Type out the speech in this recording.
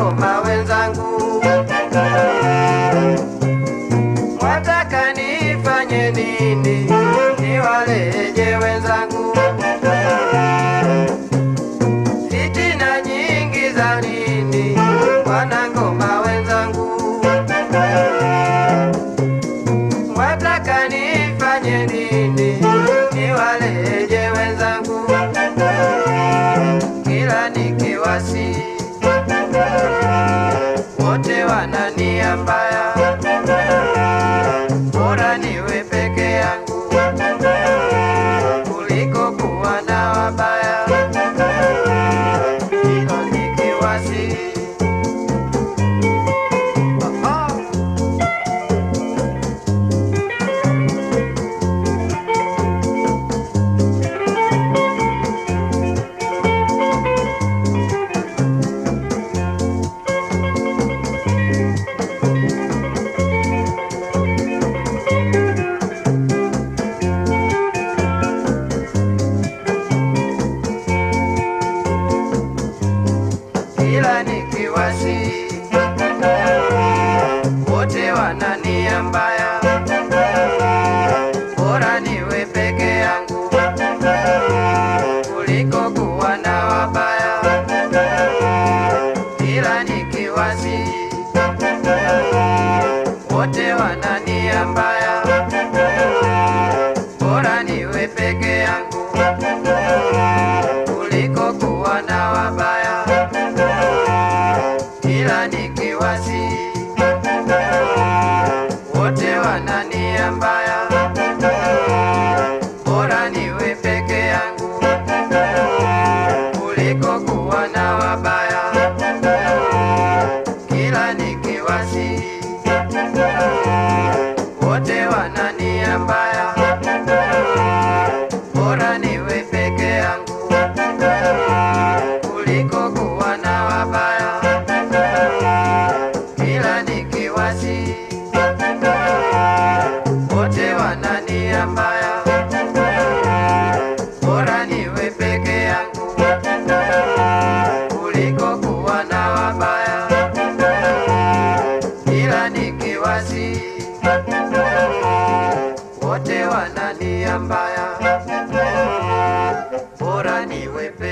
Msoma wenzangu, mwataka nifanye nini? Niwaleje wenzangu? Wanania ila nikiwasi. Wote wanania mbaya, bora niwe peke yangu kuliko kuwa na wabaya, Kila nikiwasi. Wote wanania mbaya, bora niwe peke yangu kuliko kuwa na wabaya nikiwasi wote wanania mbaya, bora niwe peke yangu kuliko kuwa na wabaya. Kila nikiwasi wote wanania mbaya, wote wanania mbaya, bora niwepe.